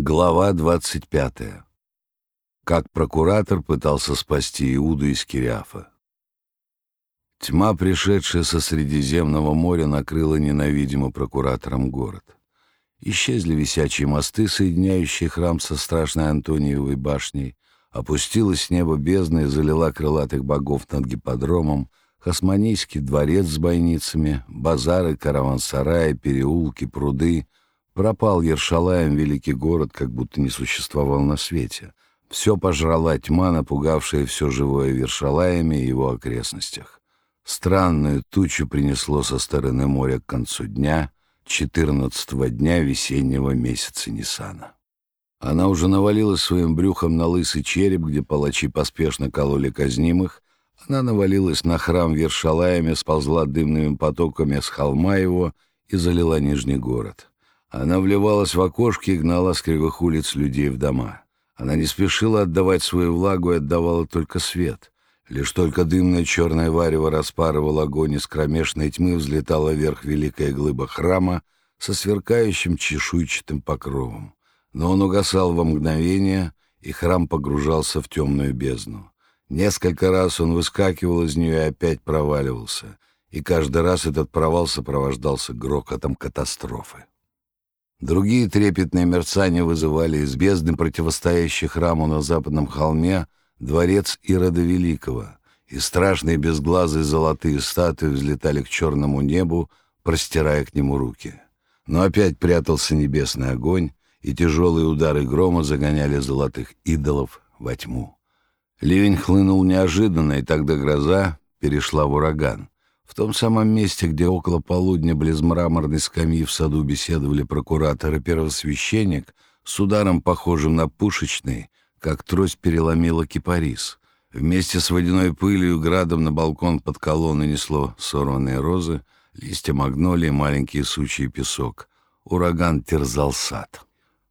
Глава 25. Как прокуратор пытался спасти Иуду из Кириафа. Тьма, пришедшая со Средиземного моря, накрыла ненавидимо прокуратором город. Исчезли висячие мосты, соединяющие храм со страшной Антониевой башней, опустилась с неба бездна и залила крылатых богов над гипподромом, Хасманийский дворец с бойницами, базары, караван-сараи, переулки, пруды — Пропал Ершалаем, великий город, как будто не существовал на свете. Все пожрала тьма, напугавшая все живое в Ершалаеме и его окрестностях. Странную тучу принесло со стороны моря к концу дня, четырнадцатого дня весеннего месяца Нисана. Она уже навалилась своим брюхом на лысый череп, где палачи поспешно кололи казнимых. Она навалилась на храм в Ершалаеме, сползла дымными потоками с холма его и залила Нижний город. Она вливалась в окошки и гнала с кривых улиц людей в дома. Она не спешила отдавать свою влагу и отдавала только свет. Лишь только дымное черное варево распарывало огонь из кромешной тьмы, взлетала вверх великая глыба храма со сверкающим чешуйчатым покровом. Но он угасал во мгновение, и храм погружался в темную бездну. Несколько раз он выскакивал из нее и опять проваливался, и каждый раз этот провал сопровождался грохотом катастрофы. Другие трепетные мерцания вызывали из бездны, противостоящей храму на западном холме, дворец Ирода Великого, и страшные безглазые золотые статуи взлетали к черному небу, простирая к нему руки. Но опять прятался небесный огонь, и тяжелые удары грома загоняли золотых идолов во тьму. Ливень хлынул неожиданно, и тогда гроза перешла в ураган. В том самом месте, где около полудня близ мраморной скамьи в саду беседовали прокуратор и первосвященник, с ударом, похожим на пушечный, как трость переломила кипарис. Вместе с водяной пылью градом на балкон под колонной несло сорванные розы, листья магнолии, маленькие сучьи песок. Ураган терзал сад.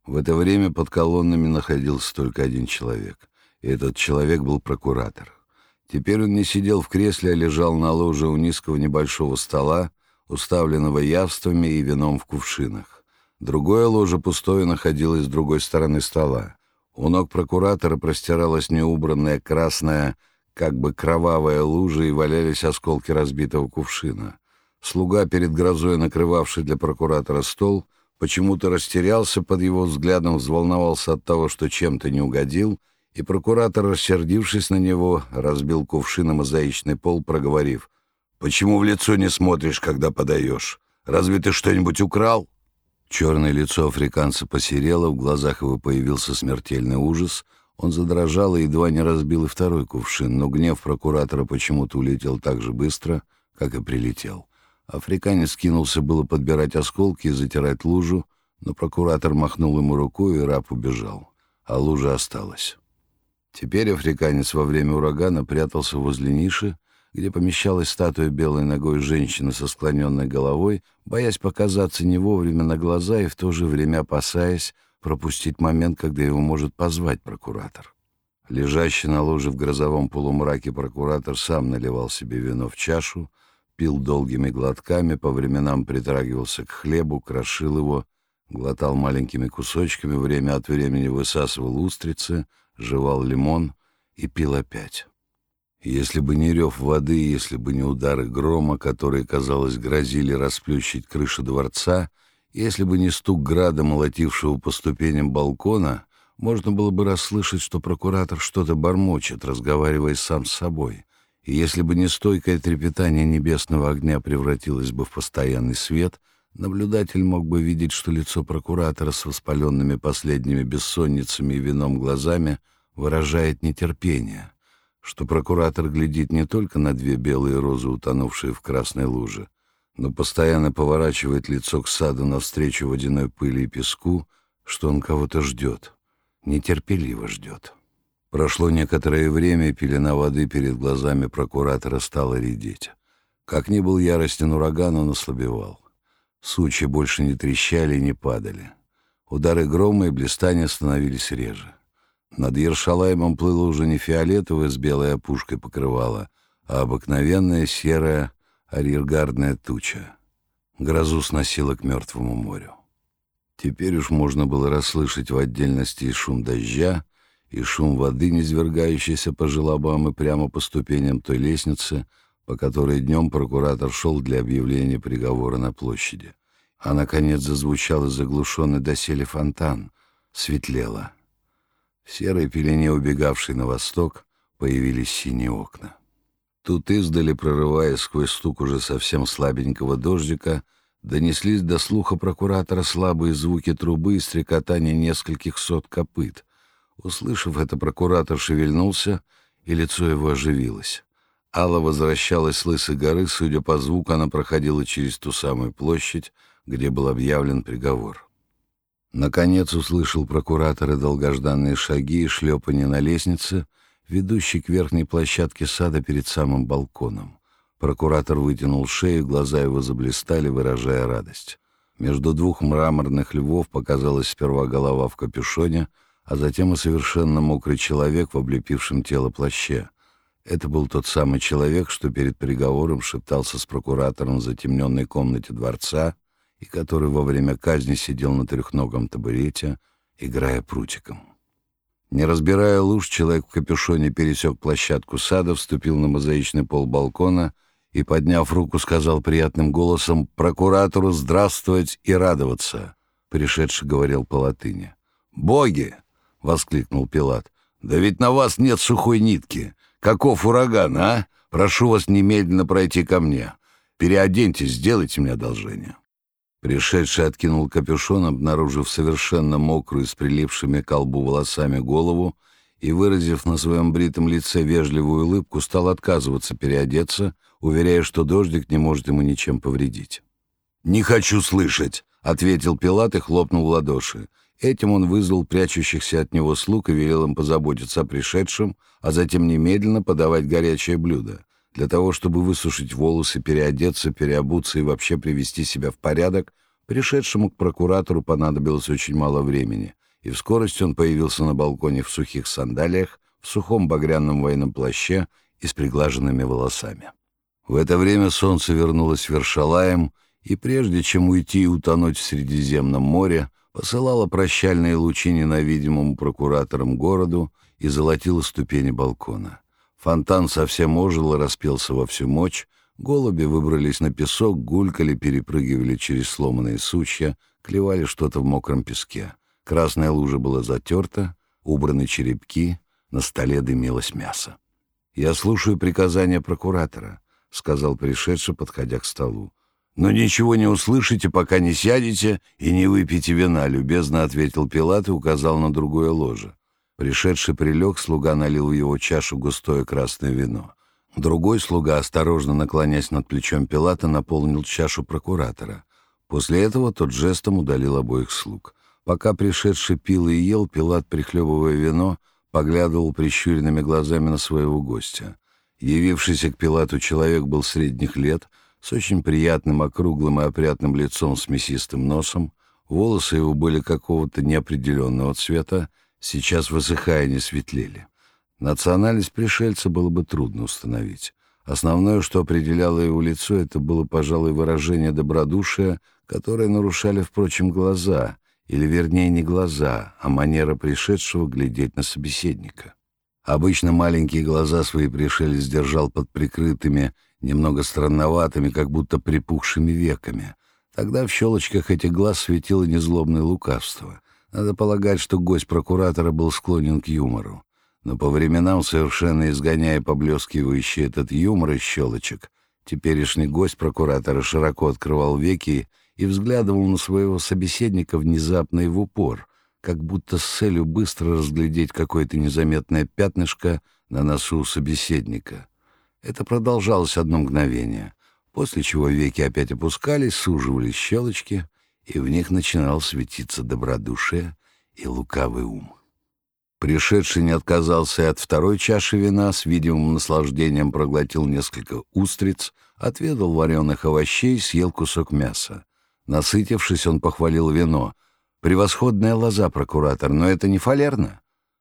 В это время под колоннами находился только один человек, и этот человек был прокуратор. Теперь он не сидел в кресле, а лежал на ложе у низкого небольшого стола, уставленного явствами и вином в кувшинах. Другое ложе пустое находилось с другой стороны стола. У ног прокуратора простиралась неубранная красная, как бы кровавая лужа, и валялись осколки разбитого кувшина. Слуга, перед грозой накрывавший для прокуратора стол, почему-то растерялся под его взглядом, взволновался от того, что чем-то не угодил — и прокуратор, рассердившись на него, разбил кувшином мозаичный пол, проговорив, «Почему в лицо не смотришь, когда подаешь? Разве ты что-нибудь украл?» Черное лицо африканца посерело, в глазах его появился смертельный ужас. Он задрожал и едва не разбил и второй кувшин, но гнев прокуратора почему-то улетел так же быстро, как и прилетел. Африканец кинулся было подбирать осколки и затирать лужу, но прокуратор махнул ему рукой, и раб убежал, а лужа осталась. Теперь африканец во время урагана прятался возле ниши, где помещалась статуя белой ногой женщины со склоненной головой, боясь показаться не вовремя на глаза и в то же время опасаясь пропустить момент, когда его может позвать прокуратор. Лежащий на ложе в грозовом полумраке прокуратор сам наливал себе вино в чашу, пил долгими глотками, по временам притрагивался к хлебу, крошил его, глотал маленькими кусочками, время от времени высасывал устрицы — жевал лимон и пил опять. Если бы не рев воды, если бы не удары грома, которые, казалось, грозили расплющить крышу дворца, если бы не стук града, молотившего по ступеням балкона, можно было бы расслышать, что прокуратор что-то бормочет, разговаривая сам с собой. И если бы не стойкое трепетание небесного огня превратилось бы в постоянный свет — Наблюдатель мог бы видеть, что лицо прокуратора с воспаленными последними бессонницами и вином глазами выражает нетерпение, что прокуратор глядит не только на две белые розы, утонувшие в красной луже, но постоянно поворачивает лицо к саду навстречу водяной пыли и песку, что он кого-то ждет, нетерпеливо ждет. Прошло некоторое время, и пелена воды перед глазами прокуратора стала редеть. Как ни был яростен ураган, он ослабевал. Сучи больше не трещали и не падали. Удары грома и блистания становились реже. Над Ершалаемом плыло уже не фиолетовое с белой опушкой покрывало, а обыкновенная серая арьергардная туча. Грозу сносила к мертвому морю. Теперь уж можно было расслышать в отдельности и шум дождя, и шум воды, низвергающейся по желобам и прямо по ступеням той лестницы, по которой днем прокуратор шел для объявления приговора на площади. А, наконец, зазвучал и заглушенный доселе фонтан. Светлело. В серой пелене, убегавшей на восток, появились синие окна. Тут издали, прорываясь сквозь стук уже совсем слабенького дождика, донеслись до слуха прокуратора слабые звуки трубы и стрекотания нескольких сот копыт. Услышав это, прокуратор шевельнулся, и лицо его оживилось. Алла возвращалась с Лысой горы, судя по звуку, она проходила через ту самую площадь, где был объявлен приговор. Наконец услышал прокуратор и долгожданные шаги и шлепанье на лестнице, ведущей к верхней площадке сада перед самым балконом. Прокуратор вытянул шею, глаза его заблистали, выражая радость. Между двух мраморных львов показалась сперва голова в капюшоне, а затем и совершенно мокрый человек в облепившем тело плаще. Это был тот самый человек, что перед приговором шептался с прокуратором в затемненной комнате дворца и который во время казни сидел на трехногом табурете, играя прутиком. Не разбирая луж, человек в капюшоне пересек площадку сада, вступил на мозаичный пол балкона и, подняв руку, сказал приятным голосом «Прокуратору здравствовать и радоваться», — пришедший говорил по латыни. «Боги!» — воскликнул Пилат. «Да ведь на вас нет сухой нитки. Каков ураган, а? Прошу вас немедленно пройти ко мне. Переоденьтесь, сделайте мне одолжение». Пришедший откинул капюшон, обнаружив совершенно мокрую с прилипшими к колбу волосами голову и, выразив на своем бритом лице вежливую улыбку, стал отказываться переодеться, уверяя, что дождик не может ему ничем повредить. «Не хочу слышать», — ответил Пилат и хлопнул в ладоши. Этим он вызвал прячущихся от него слуг и велел им позаботиться о пришедшем, а затем немедленно подавать горячее блюдо. Для того, чтобы высушить волосы, переодеться, переобуться и вообще привести себя в порядок, пришедшему к прокуратору понадобилось очень мало времени, и в скорости он появился на балконе в сухих сандалиях, в сухом багряном военном плаще и с приглаженными волосами. В это время солнце вернулось Вершалаем, и прежде чем уйти и утонуть в Средиземном море, посылала прощальные лучи ненавидимому прокураторам городу и золотила ступени балкона. Фонтан совсем ожил и распелся во всю мощь, голуби выбрались на песок, гулькали, перепрыгивали через сломанные сучья, клевали что-то в мокром песке. Красная лужа была затерта, убраны черепки, на столе дымилось мясо. «Я слушаю приказания прокуратора», — сказал пришедший, подходя к столу. «Но ничего не услышите, пока не сядете и не выпьете вина», — любезно ответил Пилат и указал на другое ложе. Пришедший прилег, слуга налил в его чашу густое красное вино. Другой слуга, осторожно наклонясь над плечом Пилата, наполнил чашу прокуратора. После этого тот жестом удалил обоих слуг. Пока пришедший пил и ел, Пилат, прихлебывая вино, поглядывал прищуренными глазами на своего гостя. Явившийся к Пилату человек был средних лет — с очень приятным, округлым и опрятным лицом с мясистым носом. Волосы его были какого-то неопределенного цвета, сейчас высыхая не светлели. Национальность пришельца было бы трудно установить. Основное, что определяло его лицо, это было, пожалуй, выражение добродушия, которое нарушали, впрочем, глаза, или, вернее, не глаза, а манера пришедшего глядеть на собеседника. Обычно маленькие глаза свои пришелец держал под прикрытыми, немного странноватыми, как будто припухшими веками. Тогда в щелочках этих глаз светило незлобное лукавство. Надо полагать, что гость прокуратора был склонен к юмору. Но по временам, совершенно изгоняя поблескивающий этот юмор из щелочек, теперешний гость прокуратора широко открывал веки и взглядывал на своего собеседника внезапно и в упор, как будто с целью быстро разглядеть какое-то незаметное пятнышко на носу собеседника — это продолжалось одно мгновение, после чего веки опять опускались, суживались щелочки, и в них начинал светиться добродушие и лукавый ум. Пришедший не отказался и от второй чаши вина, с видимым наслаждением проглотил несколько устриц, отведал вареных овощей, съел кусок мяса. Насытившись, он похвалил вино. «Превосходная лоза, прокуратор, но это не фалерно?»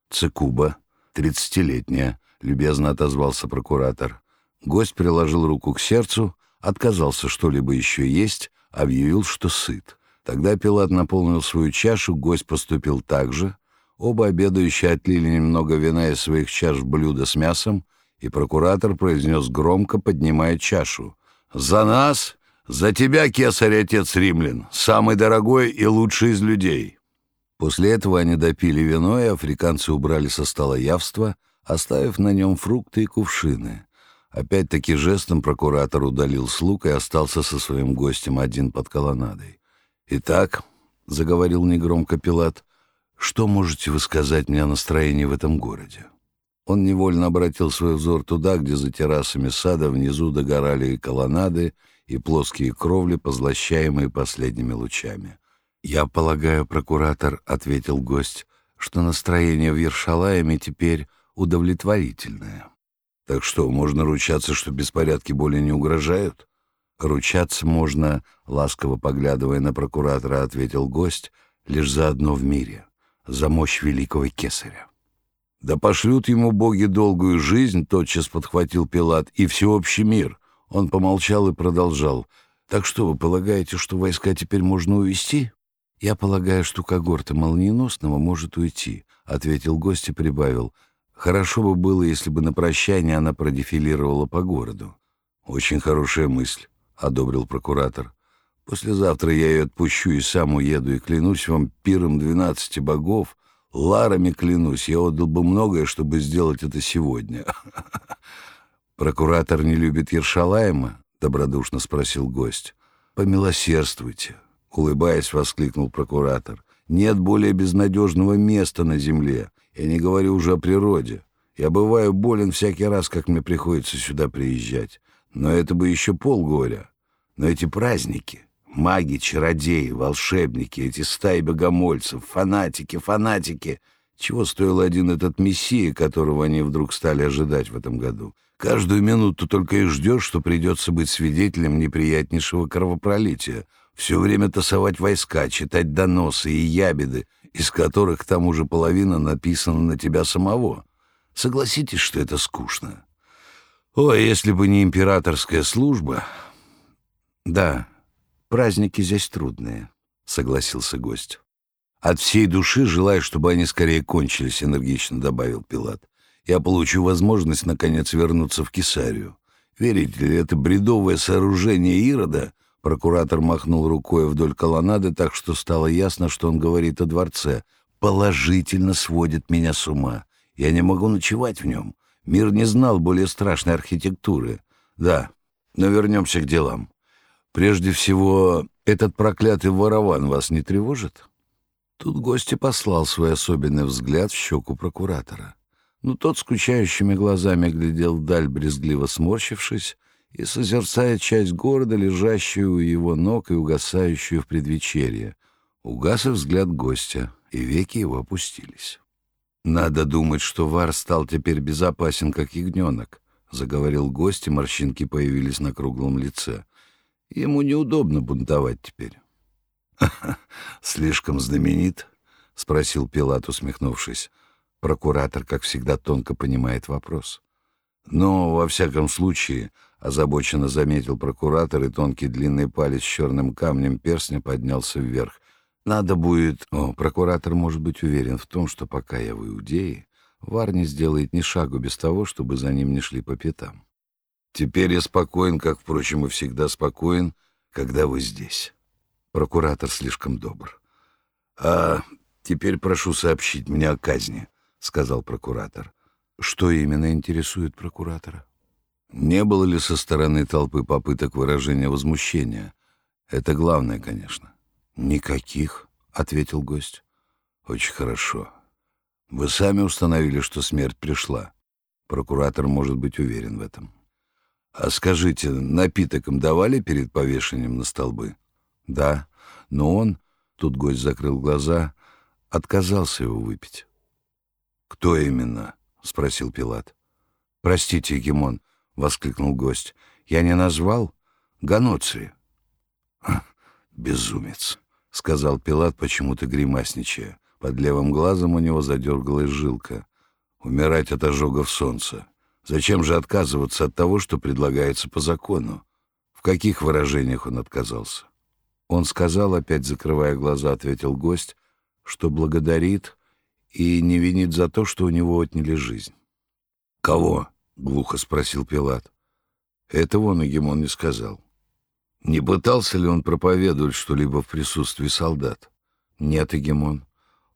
«Цикуба, тридцатилетняя», — любезно отозвался прокуратор. Гость приложил руку к сердцу, отказался что-либо еще есть, объявил, что сыт. Тогда Пилат наполнил свою чашу, гость поступил так же. Оба обедающие отлили немного вина из своих чаш в блюдо с мясом, и прокуратор произнес громко, поднимая чашу. «За нас! За тебя, кесарь, отец римлян! Самый дорогой и лучший из людей!» После этого они допили вино, и африканцы убрали со стола явство, оставив на нем фрукты и кувшины. Опять-таки жестом прокуратор удалил слуг и остался со своим гостем один под колоннадой. «Итак», — заговорил негромко Пилат, — «что можете вы сказать мне о настроении в этом городе?» Он невольно обратил свой взор туда, где за террасами сада внизу догорали и колоннады, и плоские кровли, позлощаемые последними лучами. «Я полагаю, прокуратор», — ответил гость, — «что настроение в Ершалаеме теперь удовлетворительное». «Так что, можно ручаться, что беспорядки более не угрожают?» «Ручаться можно», — ласково поглядывая на прокуратора, ответил гость, — «лишь за одно в мире — за мощь великого кесаря». «Да пошлют ему боги долгую жизнь», — тотчас подхватил Пилат, — «и всеобщий мир». Он помолчал и продолжал. «Так что, вы полагаете, что войска теперь можно увести?» «Я полагаю, что когорта молниеносного может уйти», — ответил гость и прибавил. «Хорошо бы было, если бы на прощание она продефилировала по городу». «Очень хорошая мысль», — одобрил прокуратор. «Послезавтра я ее отпущу и сам уеду, и клянусь вам пиром двенадцати богов, ларами клянусь, я отдал бы многое, чтобы сделать это сегодня». «Прокуратор не любит Ершалаема?» — добродушно спросил гость. «Помилосердствуйте», — улыбаясь, воскликнул прокуратор. «Нет более безнадежного места на земле. Я не говорю уже о природе. Я бываю болен всякий раз, как мне приходится сюда приезжать. Но это бы еще полгоря. Но эти праздники, маги, чародеи, волшебники, эти стаи богомольцев, фанатики, фанатики. Чего стоил один этот мессия, которого они вдруг стали ожидать в этом году? Каждую минуту только и ждешь, что придется быть свидетелем неприятнейшего кровопролития. Все время тасовать войска, читать доносы и ябеды, из которых к тому же половина написана на тебя самого. Согласитесь, что это скучно. Ой, если бы не императорская служба... Да, праздники здесь трудные, согласился гость. От всей души желаю, чтобы они скорее кончились, энергично добавил Пилат я получу возможность, наконец, вернуться в Кесарию. Верите ли, это бредовое сооружение Ирода, прокуратор махнул рукой вдоль колоннады, так что стало ясно, что он говорит о дворце, положительно сводит меня с ума. Я не могу ночевать в нем. Мир не знал более страшной архитектуры. Да, но вернемся к делам. Прежде всего, этот проклятый ворован вас не тревожит? Тут гость послал свой особенный взгляд в щеку прокуратора но тот скучающими глазами глядел вдаль, брезгливо сморщившись, и созерцая часть города, лежащую у его ног и угасающую в предвечерье. Угас и взгляд гостя, и веки его опустились. «Надо думать, что Вар стал теперь безопасен, как ягненок», — заговорил гость, и морщинки появились на круглом лице. «Ему неудобно бунтовать теперь». «Слишком знаменит?» — спросил Пилат, усмехнувшись. Прокуратор, как всегда, тонко понимает вопрос. Но, во всяком случае, озабоченно заметил прокуратор, и тонкий длинный палец с черным камнем перстня поднялся вверх. Надо будет... О, прокуратор может быть уверен в том, что пока я в Иудее, Вар не сделает ни шагу без того, чтобы за ним не шли по пятам. Теперь я спокоен, как, впрочем, и всегда спокоен, когда вы здесь. Прокуратор слишком добр. А теперь прошу сообщить мне о казни. — сказал прокуратор. «Что именно интересует прокуратора?» «Не было ли со стороны толпы попыток выражения возмущения? Это главное, конечно». «Никаких», — ответил гость. «Очень хорошо. Вы сами установили, что смерть пришла. Прокуратор может быть уверен в этом. А скажите, напиток им давали перед повешением на столбы?» «Да, но он...» — тут гость закрыл глаза — отказался его выпить. «Кто именно?» — спросил Пилат. «Простите, Егемон», — воскликнул гость. «Я не назвал? Ганоции». «Безумец», — сказал Пилат, почему-то гримасничая. Под левым глазом у него задергалась жилка. «Умирать от ожогов солнца. Зачем же отказываться от того, что предлагается по закону?» В каких выражениях он отказался? Он сказал, опять закрывая глаза, ответил гость, что благодарит и не винит за то, что у него отняли жизнь. «Кого?» — глухо спросил Пилат. Этого он Егемон не сказал. Не пытался ли он проповедовать что-либо в присутствии солдат? Нет, Егемон.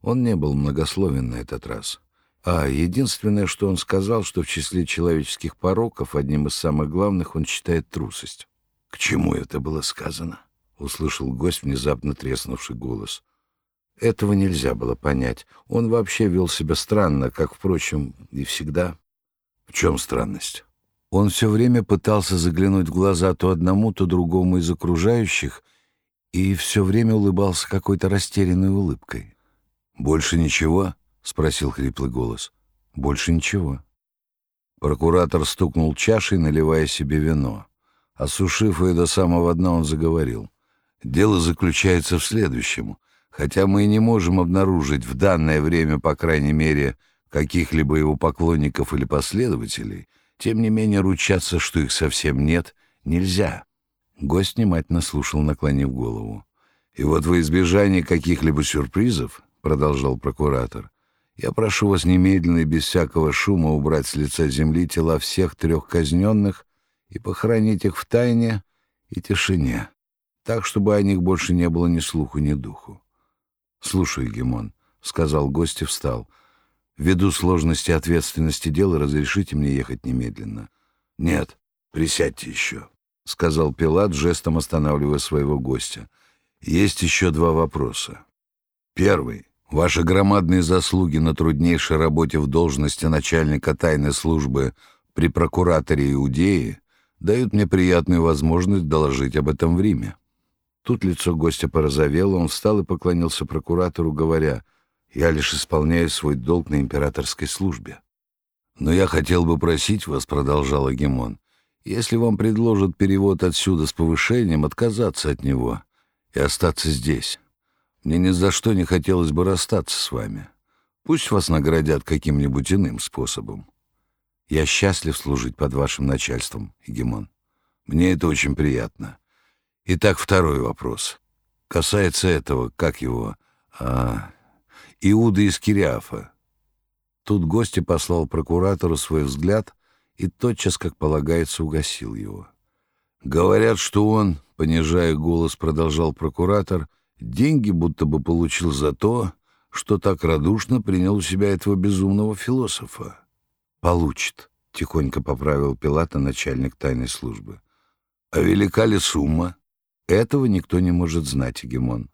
Он не был многословен на этот раз. А единственное, что он сказал, что в числе человеческих пороков одним из самых главных он считает трусость. «К чему это было сказано?» — услышал гость внезапно треснувший голос. Этого нельзя было понять. Он вообще вел себя странно, как, впрочем, и всегда. В чем странность? Он все время пытался заглянуть в глаза то одному, то другому из окружающих и все время улыбался какой-то растерянной улыбкой. «Больше ничего?» — спросил хриплый голос. «Больше ничего». Прокуратор стукнул чашей, наливая себе вино. Осушив ее до самого дна, он заговорил. «Дело заключается в следующем. Хотя мы и не можем обнаружить в данное время, по крайней мере, каких-либо его поклонников или последователей, тем не менее ручаться, что их совсем нет, нельзя». Гость внимательно слушал, наклонив голову. «И вот во избежание каких-либо сюрпризов, — продолжал прокуратор, — я прошу вас немедленно и без всякого шума убрать с лица земли тела всех трех казненных и похоронить их в тайне и тишине, так, чтобы о них больше не было ни слуху, ни духу. — Слушай, Гемон, — сказал гость и встал. — Ввиду сложности ответственности дела разрешите мне ехать немедленно. — Нет, присядьте еще, — сказал Пилат, жестом останавливая своего гостя. — Есть еще два вопроса. Первый. Ваши громадные заслуги на труднейшей работе в должности начальника тайной службы при прокураторе Иудеи дают мне приятную возможность доложить об этом в Риме. Тут лицо гостя порозовело, он встал и поклонился прокуратору, говоря, «Я лишь исполняю свой долг на императорской службе». «Но я хотел бы просить вас», — продолжал Агимон, «если вам предложат перевод отсюда с повышением, отказаться от него и остаться здесь. Мне ни за что не хотелось бы расстаться с вами. Пусть вас наградят каким-нибудь иным способом. Я счастлив служить под вашим начальством, Егемон. Мне это очень приятно. Итак, второй вопрос. Касается этого, как его, а, Иуда из Кириафа. Тут гости послал прокуратору свой взгляд и тотчас, как полагается, угасил его. Говорят, что он, понижая голос, продолжал прокуратор, деньги будто бы получил за то, что так радушно принял у себя этого безумного философа. «Получит», — тихонько поправил Пилата начальник тайной службы. «А велика ли сумма?» Этого никто не может знать, Егемон.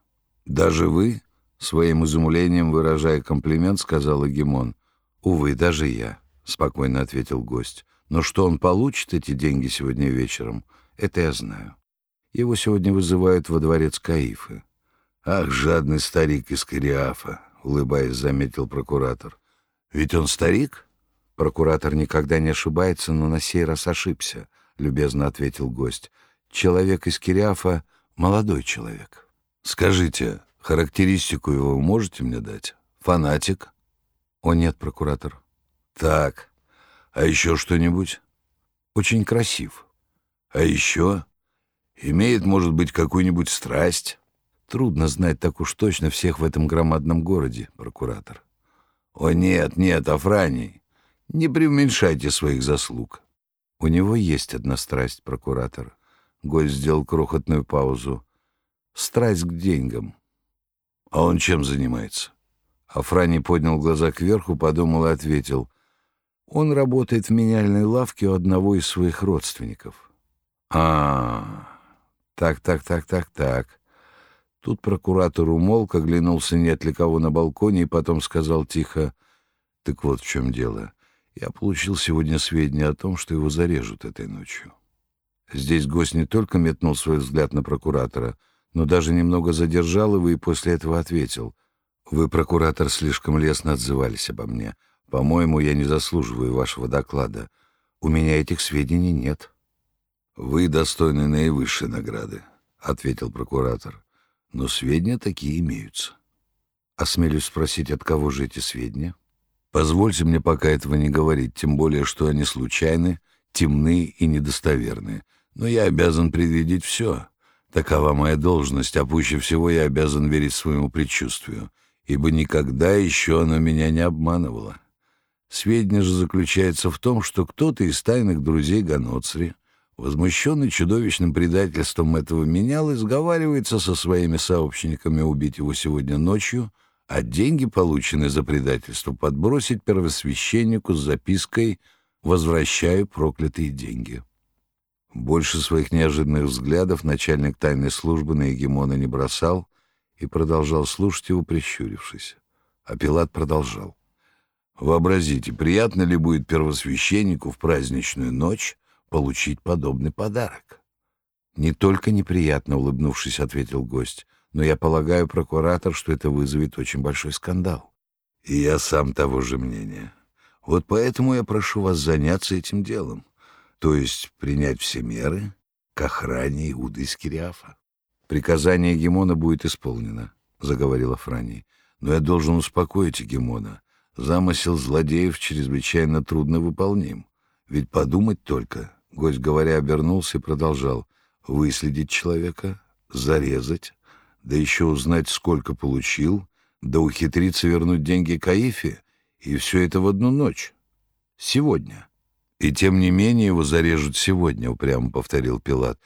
Даже вы, своим изумлением выражая комплимент, сказал Егемон. Увы, даже я, спокойно ответил гость. Но что он получит эти деньги сегодня вечером, это я знаю. Его сегодня вызывают во дворец Каифы. Ах, жадный старик из Кориафа, улыбаясь, заметил прокуратор. Ведь он старик? Прокуратор никогда не ошибается, но на сей раз ошибся, любезно ответил гость. Человек из Кириафа — молодой человек. Скажите, характеристику его можете мне дать? Фанатик? О, нет, прокуратор. Так. А еще что-нибудь? Очень красив. А еще? Имеет, может быть, какую-нибудь страсть? Трудно знать так уж точно всех в этом громадном городе, прокуратор. О, нет, нет, Афраний, не преуменьшайте своих заслуг. У него есть одна страсть, прокуратор — Гость сделал крохотную паузу. «Страсть к деньгам». «А он чем занимается?» Афрани поднял глаза кверху, подумал и ответил. «Он работает в меняльной лавке у одного из своих родственников». «А, так, так, так, так, так». Тут прокуратор умолк, оглянулся, нет ли кого на балконе, и потом сказал тихо, «Так вот в чем дело. Я получил сегодня сведения о том, что его зарежут этой ночью». Здесь гость не только метнул свой взгляд на прокуратора, но даже немного задержал его и после этого ответил. «Вы, прокуратор, слишком лестно отзывались обо мне. По-моему, я не заслуживаю вашего доклада. У меня этих сведений нет». «Вы достойны наивысшей награды», — ответил прокуратор. «Но сведения такие имеются». «Осмелюсь спросить, от кого же эти сведения?» «Позвольте мне пока этого не говорить, тем более, что они случайны, темны и недостоверны но я обязан предвидеть все, Такова моя должность, а пуще всего я обязан верить своему предчувствию, ибо никогда еще оно меня не обманывало. Сведения же заключается в том, что кто-то из тайных друзей Ганоцри, возмущенный чудовищным предательством этого меняла, сговаривается со своими сообщниками убить его сегодня ночью, а деньги, полученные за предательство, подбросить первосвященнику с запиской «Возвращаю проклятые деньги». Больше своих неожиданных взглядов начальник тайной службы на Егемона не бросал и продолжал слушать его, прищурившись. А Пилат продолжал. «Вообразите, приятно ли будет первосвященнику в праздничную ночь получить подобный подарок?» «Не только неприятно», — улыбнувшись, ответил гость, «но я полагаю, прокуратор, что это вызовет очень большой скандал». «И я сам того же мнения. Вот поэтому я прошу вас заняться этим делом то есть принять все меры к охране Иуды из. «Приказание Гемона будет исполнено», — заговорила Франи. «Но я должен успокоить Гемона. Замысел злодеев чрезвычайно трудно выполним. Ведь подумать только». Гость, говоря, обернулся и продолжал. «Выследить человека, зарезать, да еще узнать, сколько получил, да ухитриться вернуть деньги Каифе, и все это в одну ночь. Сегодня». «И тем не менее его зарежут сегодня», — упрямо повторил Пилат.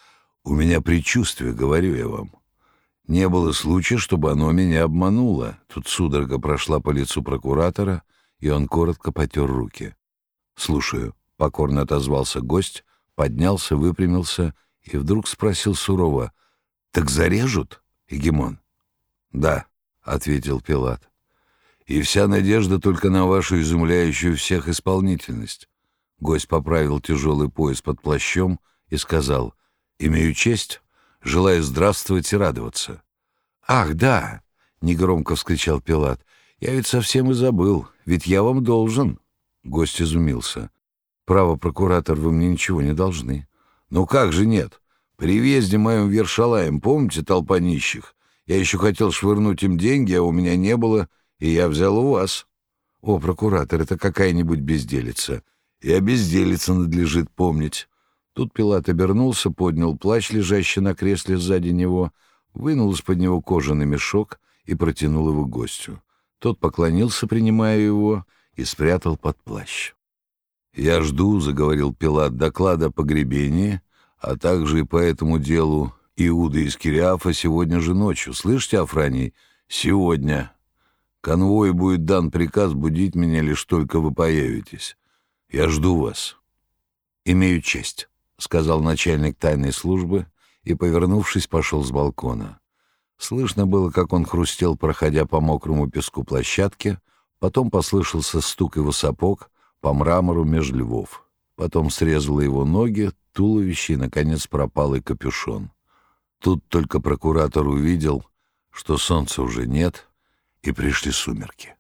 «У меня предчувствие, говорю я вам. Не было случая, чтобы оно меня обмануло». Тут судорога прошла по лицу прокуратора, и он коротко потер руки. «Слушаю», — покорно отозвался гость, поднялся, выпрямился и вдруг спросил сурово. «Так зарежут, Егемон?» «Да», — ответил Пилат. «И вся надежда только на вашу изумляющую всех исполнительность. Гость поправил тяжелый пояс под плащом и сказал, «Имею честь, желаю здравствовать и радоваться». «Ах, да!» — негромко вскричал Пилат. «Я ведь совсем и забыл, ведь я вам должен». Гость изумился. «Право, прокуратор, вы мне ничего не должны». «Ну как же нет? При въезде моем в Вершалаем, помните толпа нищих? Я еще хотел швырнуть им деньги, а у меня не было, и я взял у вас». «О, прокуратор, это какая-нибудь безделица и о безделице надлежит помнить. Тут Пилат обернулся, поднял плащ, лежащий на кресле сзади него, вынул из-под него кожаный мешок и протянул его гостю. Тот поклонился, принимая его, и спрятал под плащ. «Я жду», — заговорил Пилат, — «доклада о погребении, а также и по этому делу Иуда из Кириафа сегодня же ночью. Слышите, Афраний? Сегодня. Конвой будет дан приказ будить меня, лишь только вы появитесь. Я жду вас. Имею честь, сказал начальник тайной службы и, повернувшись, пошел с балкона. Слышно было, как он хрустел, проходя по мокрому песку площадки, потом послышался стук его сапог по мрамору меж львов. Потом срезало его ноги, туловище и, наконец, пропал и капюшон. Тут только прокуратор увидел, что солнца уже нет, и пришли сумерки.